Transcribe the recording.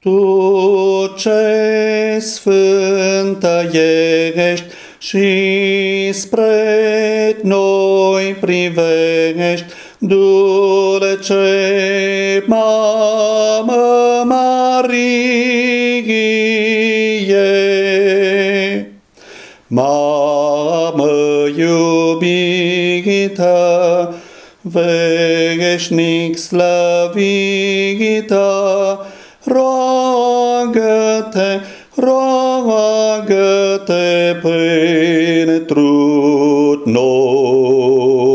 Tu ce sfântă ești și spre noi privești, dulce Mamă Marie. Mamă iubită, veșnic slăvită, roagă-te, roagă-te pentru noi.